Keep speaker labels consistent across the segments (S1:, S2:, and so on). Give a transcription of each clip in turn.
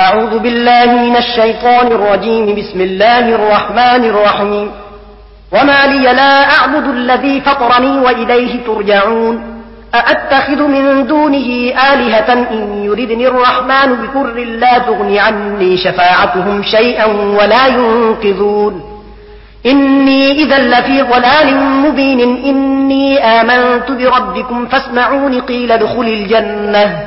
S1: أعوذ بالله من الشيطان الرجيم بسم الله الرحمن الرحيم وما لي لا أعبد الذي فطرني وإليه ترجعون أأتخذ من دونه آلهة إن يردني الرحمن بكر لا تغني عني شفاعتهم شيئا ولا ينقذون إني إذا لفي ضلال مبين إني آمنت بربكم فاسمعون قيل دخل الجنة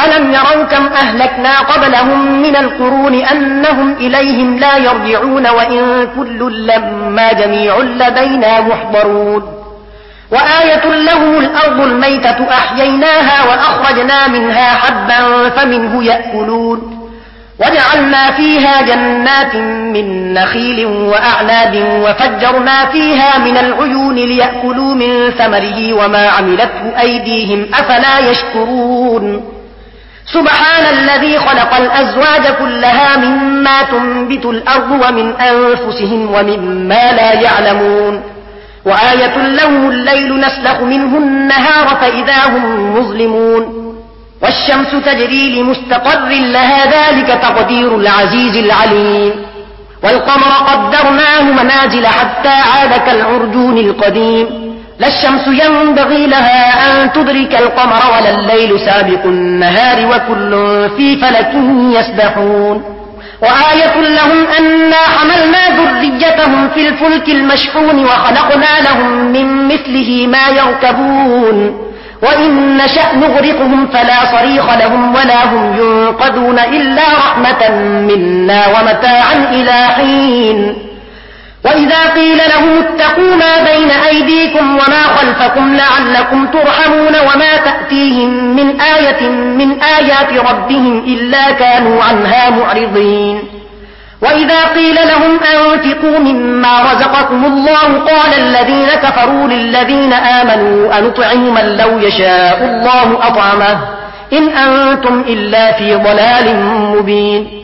S1: ألم يروا كم أهلكنا قبلهم من القرون أنهم إليهم لا يرجعون وإن كل لما جميع لدينا محضرون وآية له الأرض الميتة أحييناها وأخرجنا منها حبا فمنه يأكلون وجعلنا فيها جنات من نخيل وأعناب وفجرنا فيها من العيون ليأكلوا من ثمره وما عملته أيديهم أفلا يشكرون سبحان الذي خلق الأزواج كلها مما تنبت الأرض ومن أنفسهم ومما لا يعلمون وآية لهم الليل نسلخ منه النهار فإذا هم مظلمون والشمس تجري لمستقر لها ذلك تقدير العزيز العليم والقمر قدرناه منازل حتى عاد كالعرجون القديم لا الشمس ينبغي لها أن تدرك القمر ولا الليل سابق النهار وكل في فلك يسبحون وآية لهم أنا حملنا ذريتهم في الفلك المشحون وخلقنا لهم من مثله ما يركبون وإن نشأ نغرقهم فلا صريخ لهم ولا هم ينقذون إلا رحمة منا ومتاعا إلى حين وَإِذَا قِيلَ لَهُمُ اتَّقُوا مَا بَيْنَ أَيْدِيكُمْ وَمَا خَلْفَكُمْ لَعَلَّكُمْ تُرْحَمُونَ وَمَا تَأْتِيهِمْ مِنْ آيَةٍ مِنْ آيَاتِ رَبِّهِمْ إِلَّا كَانُوا عَنْهَا مُعْرِضِينَ وَإِذَا قِيلَ لَهُمْ أَنْفِقُوا مِمَّا رَزَقَكُمُ اللَّهُ قَالَ الَّذِينَ كَفَرُوا لِلَّذِينَ آمَنُوا أَنُطْعِمُ مَنْ لَوْ يَشَاءُ اللَّهُ أَطْعَمَهُ إِنْ أَنْتُمْ إِلَّا فِي ضَلَالٍ مُبِينٍ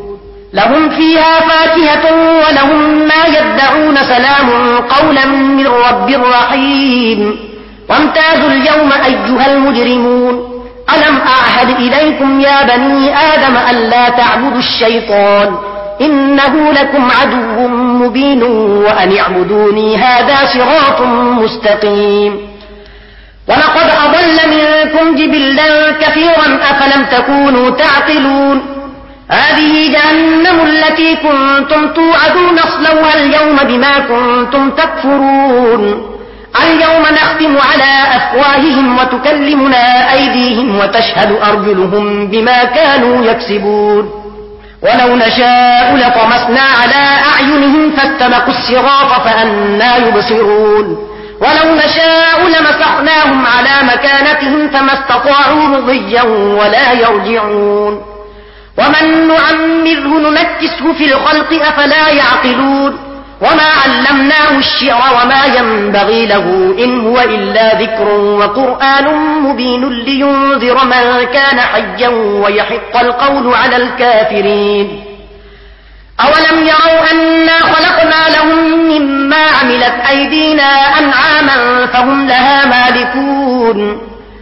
S1: لهم فيها فاكهة ولهم ما يدعون سلام قولا من رب رحيم وامتازوا اليوم أيها المجرمون ألم أعهد إليكم يا بني آدم ألا تعبدوا الشيطان إنه لكم عدو مبين وأن يعبدوني هذا صراط مستقيم ولقد أضل منكم جبلا كثيرا أفلم تكونوا تعقلون هذه جهنم التي كنتم توعدون اصلوها اليوم بما كنتم تكفرون اليوم نختم على أفواههم وتكلمنا أيديهم وتشهد أرجلهم بما كانوا يكسبون
S2: ولو نشاء لطمسنا على
S1: أعينهم فاستبقوا الصراط فأنا يبصرون ولو نشاء لمسحناهم على مكانتهم فما استطاعوا مضيا ولا يرجعون ومن نعمره ننكسه في الخلق أفلا يعقلون وما علمناه الشعر وما ينبغي له إن هو إلا ذكر وقرآن مبين لينذر من كان حيا ويحق القول على الكافرين أولم يروا أنا خلقنا لهم مما عملت أيدينا أنعاما فهم لها مالكون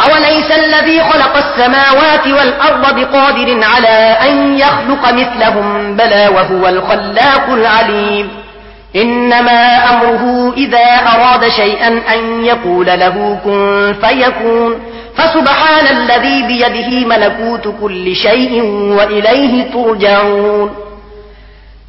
S1: أوليس الذي خلق السماوات والأرض بقادر على أن يخلق مثلهم بلى وهو الخلاق العليم إنما أمره إذا أراد شيئا أن يقول له كن فيكون فسبحان الذي بيده ملكوت كل شيء وإليه ترجعون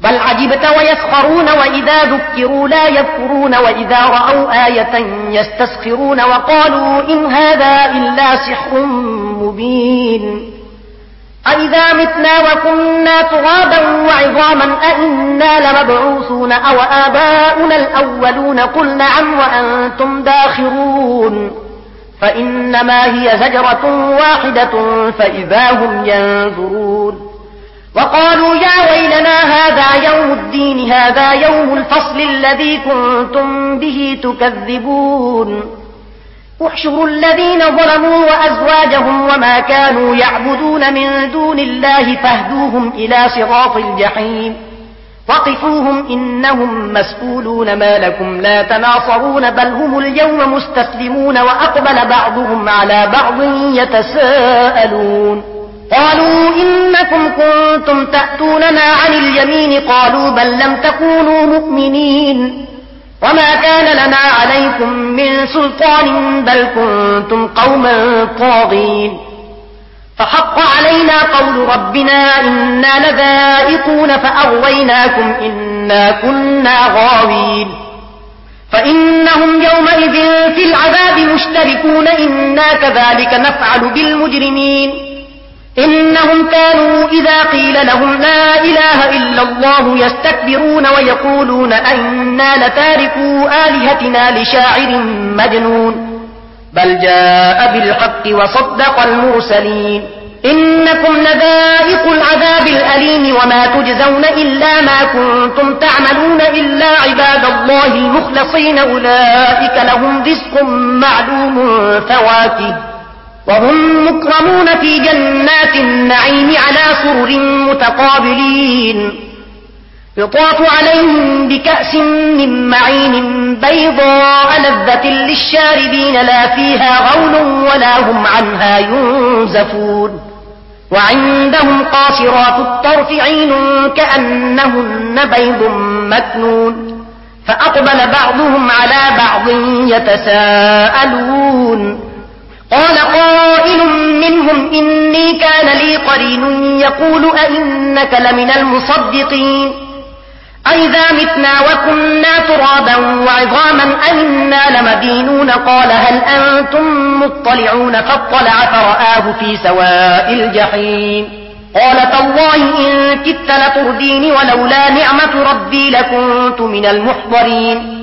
S1: بل عجبت ويسخرون وإذا ذكروا لا يذكرون وإذا رأوا آية يستسخرون وقالوا إن هذا إلا سحر مبين أئذا متنا وكنا ترابا وعظاما أئنا لمبعوثون أو آباؤنا الأولون قل نعم وأنتم داخرون فإنما هي زجرة واحدة فإذا هم ينظرون وقالوا يا ويلنا هذا يوم الدين هذا يوم الفصل الذي كنتم به تكذبون احشروا الذين ظلموا وأزواجهم وما كانوا يعبدون من دون الله فاهدوهم إلى صراط الجحيم وقفوهم إنهم مسؤولون ما لكم لا تناصرون بل هم اليوم مستسلمون وأقبل بعضهم على بعض يتساءلون قالوا إنكم كنتم تأتوننا عن اليمين قالوا بل لم تكونوا مؤمنين وما كان لنا عليكم من سلطان بل كنتم قوما طاغين فحق علينا قول ربنا إنا لذائقون فأغويناكم إنا كنا غاوين فإنهم يومئذ في العذاب مشتركون إنا كذلك نفعل بالمجرمين إنهم كانوا إذا قيل لهم لا إله إلا الله يستكبرون ويقولون أنا لتاركوا آلهتنا لشاعر مجنون بل جاء بالحق وصدق المرسلين إنكم لذائق العذاب الأليم وما تجزون إلا ما كنتم تعملون إلا عباد الله المخلصين أولئك لهم رزق معلوم فواكه وهم مكرمون في جنات النعيم على سرر متقابلين يطاف عليهم بكأس من معين بيضاء لذة للشاربين لا فيها غول ولا هم عنها ينزفون وعندهم قاصرات الطرف عين كأنهن بيض مكنون فأقبل بعضهم على بعض يتساءلون
S2: قال قائل
S1: منهم إني كان لي قرين يقول أئنك لمن المصدقين أئذا متنا وكنا ترابا وعظاما أئنا لمدينون قال هل أنتم مطلعون فاطلع فرآه في سواء الجحيم قال تالله إن كت لترديني ولولا نعمة ربي لكنت من المحضرين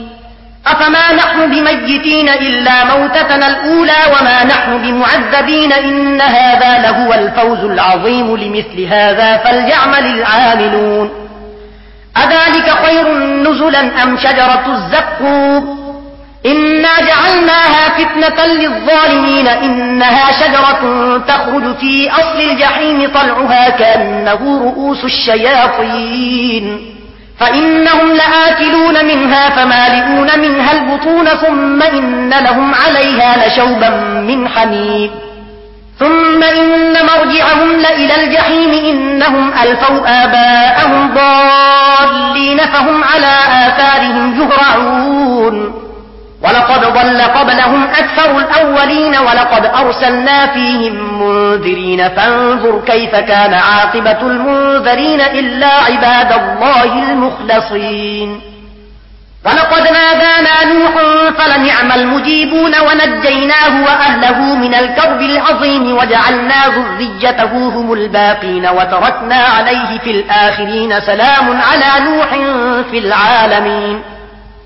S1: أفما نحن بميتين إلا موتتنا الأولى وما نحن بمعذبين إن هذا لهو الفوز العظيم لمثل هذا فليعمل العاملون أذلك خير نزلا أم شجرة الزقوب إنا جعلناها فتنة للظالمين إنها شجرة تخرج في أصل الجحيم طلعها كأنه رؤوس الشياطين فإنهم لآكلون منها فمالئون منها البطون ثم إن لهم عليها لشوبا من حميد ثم إن مرجعهم لإلى الجحيم إنهم ألفوا آباءهم ضالين فهم على آثارهم جهرعون
S2: ولقد ضل قبلهم
S1: أكثر الأولين ولقد أرسلنا فيهم منذرين فانظر كيف كان عاقبة المنذرين إلا عباد الله المخلصين ولقد نادانا نوح فلنعم المجيبون ونجيناه وأهله من الكرب العظيم وجعلنا ذريته هم الباقين وتركنا عليه في الآخرين سلام على نوح في العالمين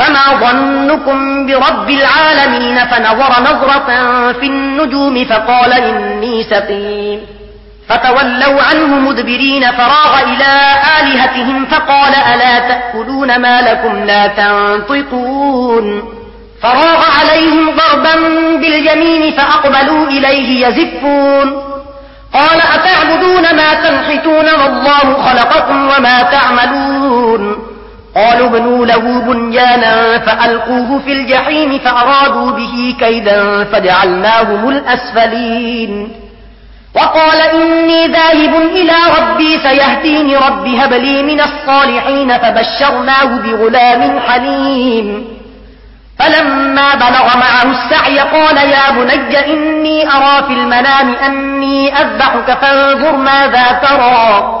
S1: فما ظنكم برب العالمين فنظر نظرة في النجوم فقال إني سقيم فتولوا عنه مدبرين فراغ إلى آلهتهم فقال ألا تأكلون ما لكم لا تنطقون فراغ عليهم ضربا باليمين فأقبلوا إليه يزفون قال أتعبدون ما تنحتون والله خلقكم وما تعملون قالوا بنوا له بنيانا فألقوه في الجحيم فأرادوا به كيدا فجعلناهم الأسفلين وقال إني ذاهب إلى ربي سيهديني ربي هب لي من الصالحين فبشرناه بغلام حليم فلما بلغ معه السعي قال يا بني إني أرى في المنام أني أذبحك فانظر ماذا ترى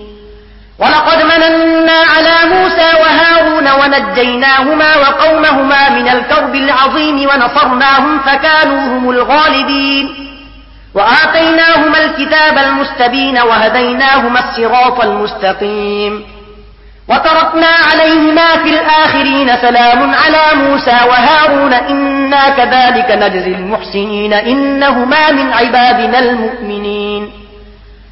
S1: ولقد مننا على موسى وهارون ونجيناهما وقومهما من الكرب العظيم ونصرناهم فكانوا هم الغالبين وآتيناهما الكتاب المستبين وهديناهما الصراط المستقيم وتركنا عليهما في الآخرين سلام على موسى وهارون إنا كذلك نجزي المحسنين إنهما من عبادنا المؤمنين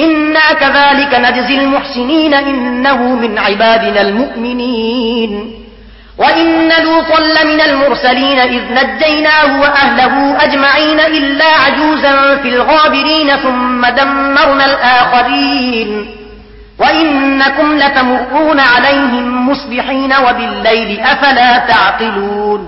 S1: إنا كذلك نجزي المحسنين إنه من عبادنا المؤمنين وإن لوطا لمن المرسلين إذ نجيناه وأهله أجمعين إلا عجوزا في الغابرين ثم دمرنا الآخرين وإنكم لتمرون عليهم مصبحين وبالليل أفلا تعقلون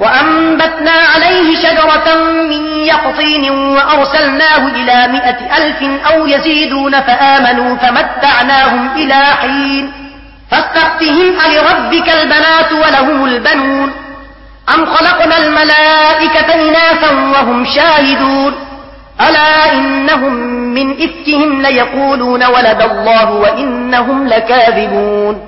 S1: وأنبتنا عليه شجرة من يقطين وأرسلناه إلى مئة ألف أو يزيدون فآمنوا فمتعناهم إلى حين فاستفتهم ألربك البنات ولهم البنون أم خلقنا الملائكة إناثا وهم شاهدون ألا إنهم من إفكهم ليقولون ولد الله وإنهم لكاذبون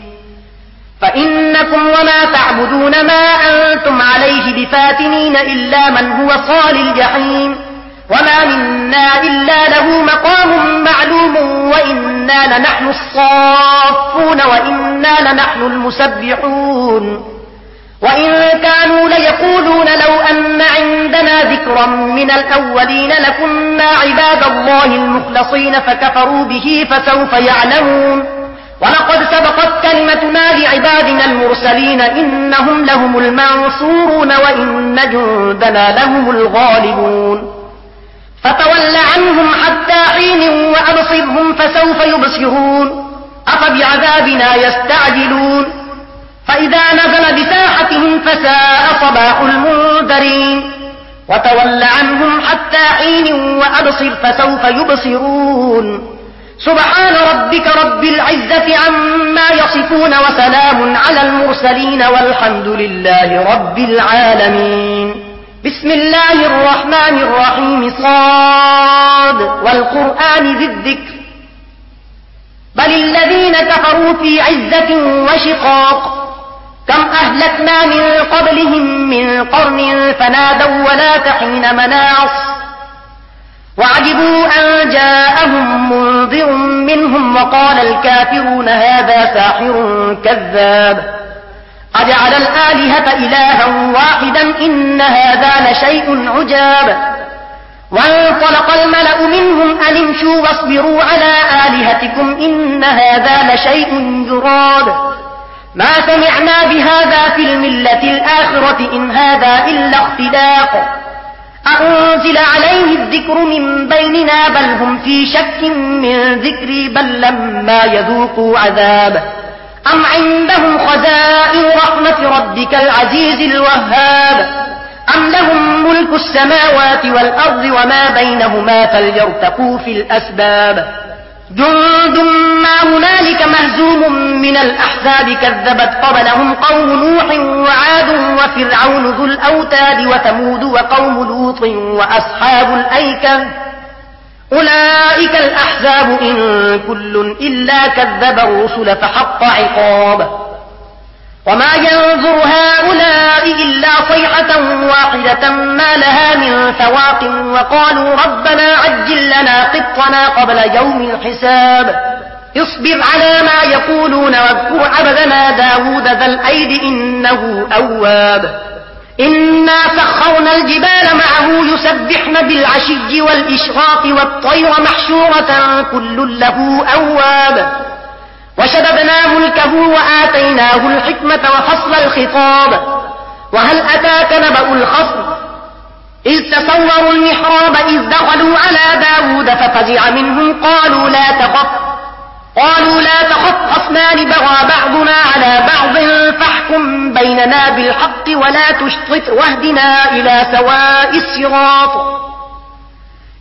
S1: فإنكم وما تعبدون ما أنتم عليه بفاتنين إلا من هو صال الجحيم وما منا إلا له مقام معلوم وإنا لنحن الصافون وإنا لنحن المسبحون وإن كانوا ليقولون لو أن عندنا ذكرا من الأولين لكنا عباد الله المخلصين فكفروا به فسوف يعلمون ولقد سبقت كلمتنا لعبادنا المرسلين إنهم لهم المنصورون وإن جندنا لهم الغالبون فتول عنهم حتى حين وأبصرهم فسوف يبصرون أفبعذابنا يستعجلون فإذا نزل بساحتهم فساء صباح المنذرين وتول عنهم حتى حين وأبصر فسوف يبصرون سبحان ربك رب العزة عما يصفون وسلام على المرسلين والحمد لله رب العالمين بسم الله الرحمن الرحيم صاد والقرآن ذي الذكر بل الذين كفروا في عزة وشقاق كم أهلكنا من قبلهم من قرن فنادوا ولا تحين مناص وعجبوا أن جاءهم منذر منهم وقال الكافرون هذا ساحر كذاب
S2: أجعل الآلهة إلها واحدا
S1: إن هذا لشيء عجاب وانطلق الملأ منهم ألمشوا امشوا واصبروا على آلهتكم إن هذا لشيء جراب ما سمعنا بهذا في الملة الآخرة إن هذا إلا اختداق أنزل عليه الذكر من بيننا بل هم في شك من ذكري بل لما يذوقوا عذاب أم عندهم خزائر رحمة ربك العزيز الوهاب أم لهم ملك السماوات والأرض وما بينهما فليرتقوا في الأسباب جند ما هنالك مهزوم من الأحزاب كذبت قبلهم قوم نوح وعاد وفرعون ذو الأوتاد وثمود وقوم لوط وأصحاب الأيكة أولئك الأحزاب إن كل إلا كذب الرسل فحق عقاب وما ينظر هؤلاء إلا صيحة واحدة ما لها من ثواق وقالوا ربنا عجل لنا قطنا قبل يوم الحساب اصبر على ما يقولون واذكر عبدنا داود ذا الأيد إنه أواب إنا سخرنا الجبال معه يسبحن بالعشي والإشراق والطير محشورة كل له أواب وشددنا ملكه وآتيناه الحكمة وفصل الخطاب وهل أتاك نبأ الخصم إذ تصوروا المحراب إذ دخلوا على داود ففزع منهم قالوا لا تخف قالوا لا تخف أصنان بغى بعضنا على بعض فاحكم بيننا بالحق ولا تشطط واهدنا إلى سواء الصراط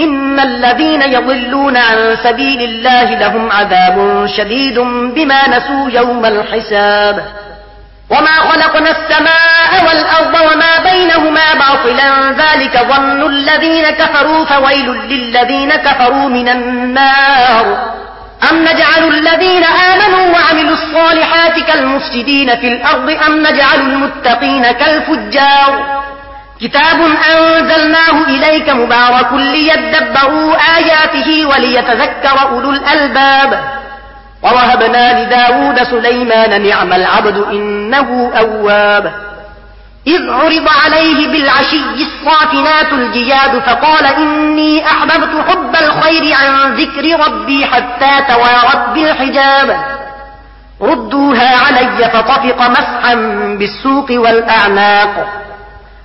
S1: ان الذين يضلون عن سبيل الله لهم عذاب شديد بما نسوا يوم الحساب وما خلقنا السماء والأرض وما بينهما باطلا ذلك ظن الذين كفروا فويل للذين كفروا من النار أم نجعل الذين آمنوا وعملوا الصالحات كالمفسدين في الأرض أم نجعل المتقين كالفجار كتاب أنزلناه إليك مبارك ليتدبروا آياته وليتذكر أولو الألباب ورهبنا لداود سليمان نعم العبد إنه أواب إذ عرض عليه بالعشي الصافنات الجياد فقال إني أحببت حب الخير عن ذكر ربي حتى توارد بالحجاب ردوها علي فطفق مسحا بالسوق والأعناق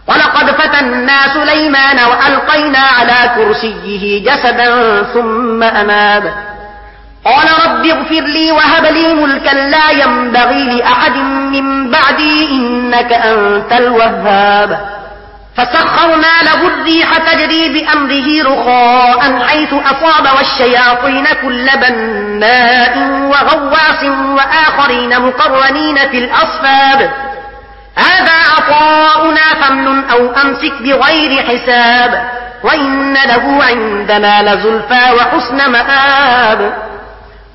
S1: وَلَقَدْ فَتَنَّا سُلَيْمَانَ وَأَلْقَيْنَا عَلَى كُرْسِيِّهِ جَسَدًا ثُمَّ أَنَابَ قَالَ رَبِّ اغْفِرْ لِي وَهَبْ لِي مُلْكًا لَا يَنبَغِي لِأَحَدٍ مِّن بَعْدِي إِنَّكَ أَنْتَ الْوَهَّابُ فَسَخَّرْنَا لَهُ الرِّيحَ تَجْرِي بِأَمْرِهِ رُخَاءً حَيْثُ أَصَابَ وَالشَّيَاطِينَ كُلَّ بَنَّاءٍ وَغَوَّاصٍ وَآخَرِينَ مُقَرَّنِينَ فِي الْأَصْفَادِ هذا عطاؤنا فمن أو أمسك بغير حساب وإن له عندنا لزلفى وحسن مآب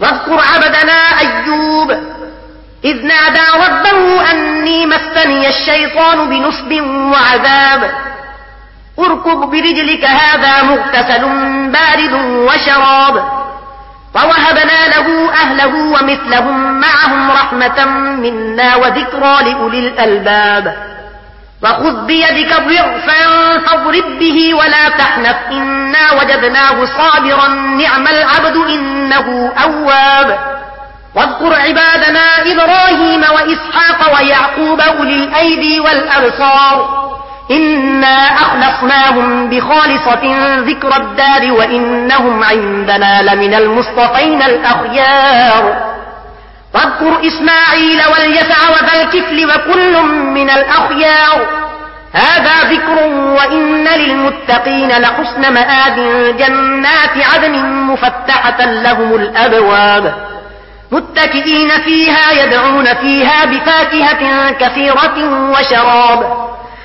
S1: واذكر عبدنا أيوب إذ نادى ربه أني مسني الشيطان بنصب وعذاب اركب برجلك هذا مغتسل بارد وشراب فوهبنا له أهله ومثلهم معهم رحمة منا وذكرى لأولي الألباب فخذ بيدك ضعفا فاضرب به ولا تحنف إنا وجدناه صابرا نعم العبد إنه أواب واذكر عبادنا إبراهيم وإسحاق ويعقوب أولي الأيدي والأبصار إنا أخلصناهم بخالصة ذكر الدار وإنهم عندنا لمن المصطفين الأخيار فاذكر إسماعيل واليسع وذا الكفل وكل من الأخيار هذا ذكر وإن للمتقين لحسن مآب جنات عدن مفتحة لهم الأبواب متكئين فيها يدعون فيها بفاكهة كثيرة وشراب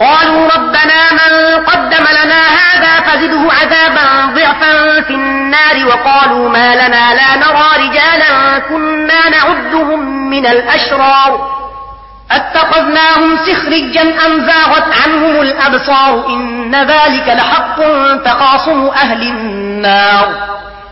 S1: قالوا ربنا من قدم لنا هذا فزده عذابا ضعفا في النار وقالوا ما لنا لا نرى رجالا كنا نعدهم من الأشرار اتخذناهم سخرجا أم زاغت عنهم الأبصار إن ذلك لحق تقاصم أهل النار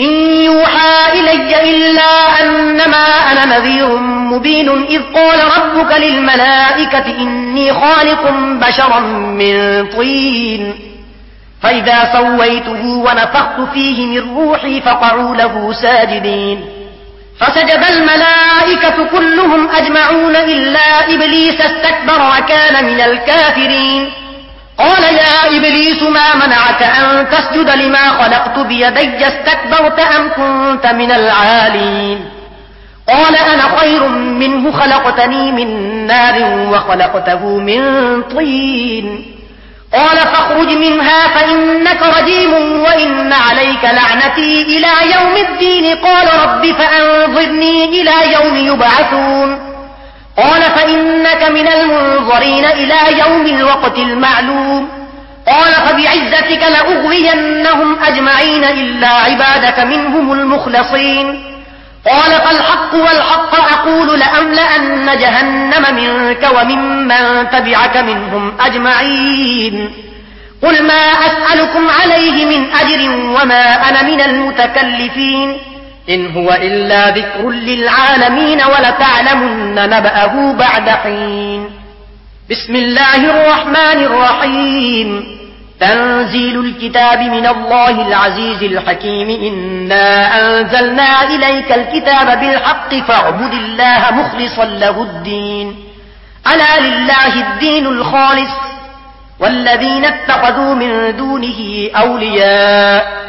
S1: إن يوحى إلي إلا أنما أنا نذير مبين إذ قال ربك للملائكة إني خالق بشرا من طين فإذا سويته ونفخت فيه من روحي فقعوا له ساجدين فسجد الملائكة كلهم أجمعون إلا إبليس استكبر وكان من الكافرين قال يا إبليس ما منعك أن تسجد لما خلقت بيدي استكبرت أم كنت من العالين
S2: قال أنا خير
S1: منه خلقتني من نار وخلقته من طين قال فاخرج منها فإنك رجيم وإن عليك لعنتي إلى يوم الدين قال رب فأنظرني إلى يوم يبعثون قال فإنك من المنظرين إلى يوم الوقت المعلوم قال فبعزتك لأغوينهم أجمعين إلا عبادك منهم المخلصين
S2: قال فالحق والحق
S1: أقول لأملأن جهنم منك وممن من تبعك منهم أجمعين قل ما أسألكم عليه من أجر وما أنا من المتكلفين إن هو إلا ذكر للعالمين ولتعلمن نبأه بعد حين بسم الله الرحمن الرحيم تنزيل الكتاب من الله العزيز الحكيم إنا أنزلنا إليك الكتاب بالحق فاعبد الله مخلصا له الدين ألا لله الدين الخالص والذين اتخذوا من دونه أولياء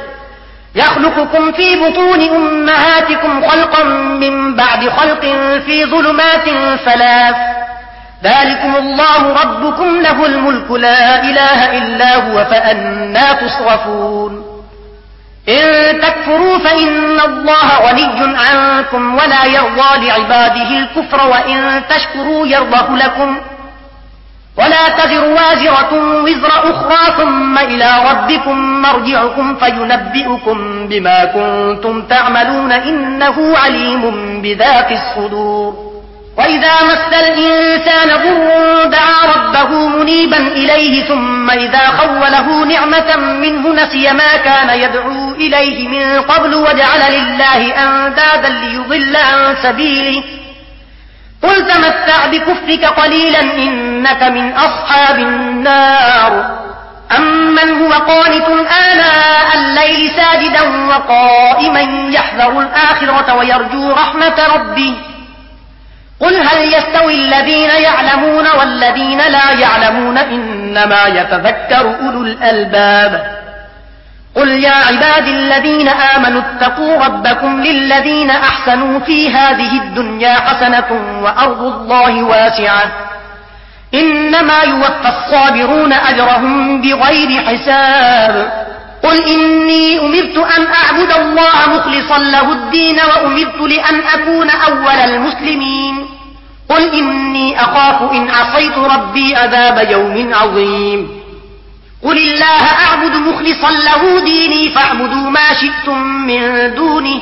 S1: يخلقكم في بطون أمهاتكم خلقا من بعد خلق في ظلمات ثلاث ذلكم الله ربكم له الملك لا إله إلا هو فأنا تصرفون إن تكفروا فإن الله غني عنكم ولا يرضى لعباده الكفر وإن تشكروا يرضه لكم ولا تزر وازرة وزر أخرى ثم إلى ربكم مرجعكم فينبئكم بما كنتم تعملون إنه عليم بذات الصدور وإذا مس الإنسان ضر دعا ربه منيبا إليه ثم إذا خوله نعمة منه نسي ما كان يدعو إليه من قبل وجعل لله أندادا ليضل عن سبيله قل تمتع بكفرك قليلا إن إنك من أصحاب النار أمن هو قانت آلاء الليل ساجدا وقائما يحذر الآخرة ويرجو رحمة ربه قل هل يستوي الذين يعلمون والذين لا يعلمون إنما يتذكر أولو الألباب قل يا عباد الذين آمنوا اتقوا ربكم للذين أحسنوا في هذه الدنيا حسنة وأرض الله واسعة انما يوفى الصابرون اجرهم بغير حساب قل اني امرت ان اعبد الله مخلصا له الدين وامرت لان اكون اول المسلمين قل اني اخاف ان عصيت ربي عذاب يوم عظيم قل الله اعبد مخلصا له ديني فاعبدوا ما شئتم من دونه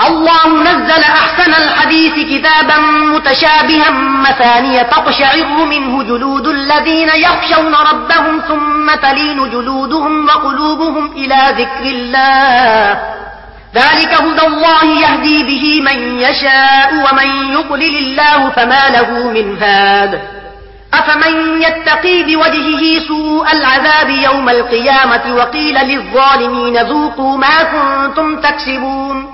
S1: الله نزل أحسن الحديث كتابا متشابها مثانية تقشعر منه جلود الذين يخشون ربهم ثم تلين جلودهم وقلوبهم إلى ذكر الله ذلك هدى الله يهدي به من يشاء ومن يقلل الله فما له من هاد أفمن يتقي بوجهه سوء العذاب يوم القيامة وقيل للظالمين ذوقوا ما كنتم تكسبون